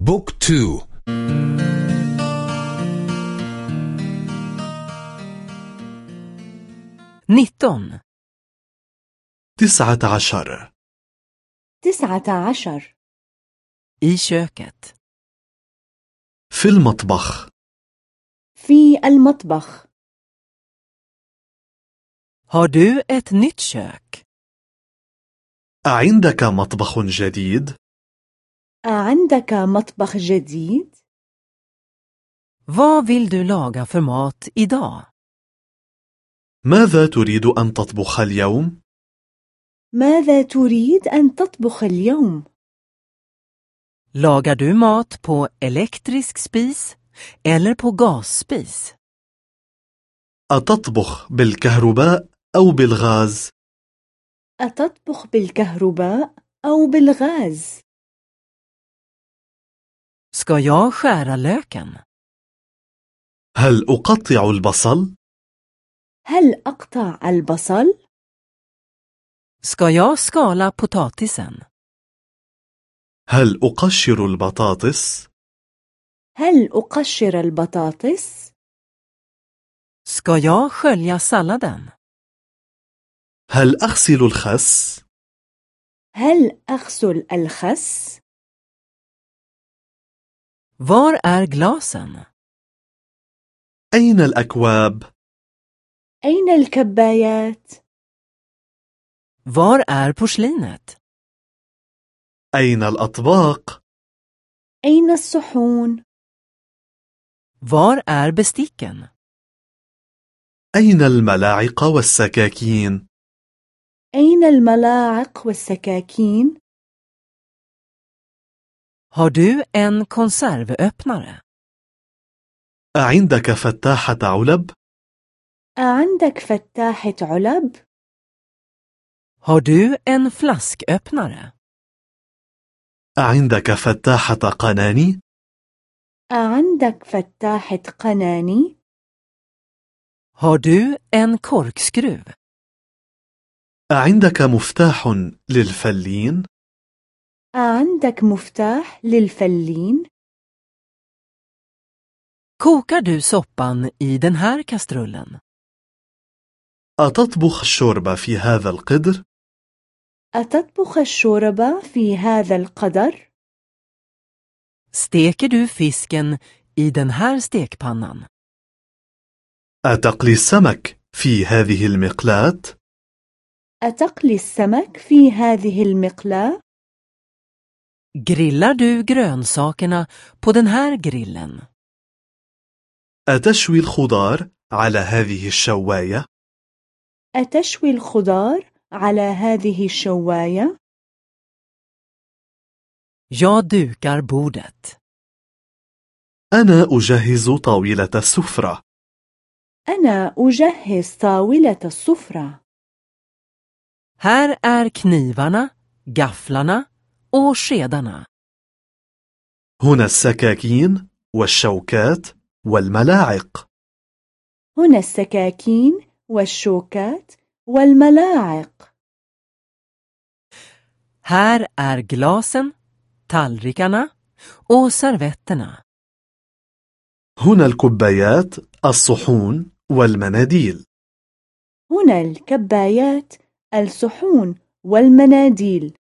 book two nitton تسعة عشر تسعة عشر i köket. في المطبخ في المطبخ Har du ett nytt kök? أعندك مطبخ جديد؟ أعندك مطبخ جديد؟ Vad vill du laga för mat idag? ماذا تريد أن تطبخ اليوم؟ ماذا تريد أن تطبخ اليوم؟ Lagar du mat på elektrisk spis eller på gasspis? أتطبخ بالكهرباء أو بالغاز؟ أتطبخ بالكهرباء أو بالغاز؟ Ska jag skära löken? هل أقطع البصل؟ هل أقطع البصل؟ Ska jag skala potatisen? هل أقشر البطاطس؟ هل أقشر البطاطس؟ Ska jag skölja salladen? هل أغسل الخس؟ هل أغسل الخس؟ Var är glasen? أين الأكواب؟ أين الكبايات؟ Var är porslinet? أين الأطباق؟ أين الصحون؟ Var är besticken? أين الملاعق والسكاكين؟ أين الملاعق والسكاكين؟ Har du en konservöppnare? أعندك فتاحة علب؟ أعندك فتاحة علب؟ Har du en flasköppnare? أعندك فتاحة قناني؟ أعندك فتاحة قناني؟ Har du en korkskruv? أعندك مفتاح للفلين؟ أعندك مفتاح للفلين؟ Kokar du soppan i den här kastrullen? أتطبخ الشوربة في هذا القدر؟ أتطبخ الشوربة في هذا القدر؟ Steker du fisken i den här stekpannan? أتقلي السمك في هذه المقلاة؟ أتقلي السمك في هذه المقلاة؟ Grillar du grönsakerna på den här grillen? أتشوي الخضار على هذه الشواية؟ أتشوي الخضار على هذه الشواية؟ Jag dukar bordet. أنا أجهز طاولة السفرة أنا أجهز طاولة السفرة. Här är knivarna, gafflarna skedarna. هنا السكاكين والشوكات والملاعق هنا السكاكين والشوكات والملاعق. Här är glasen, tallrikarna och servetterna. هنا الكبايات الصحون والمناديل هنا الكبايات، الصحون والمناديل.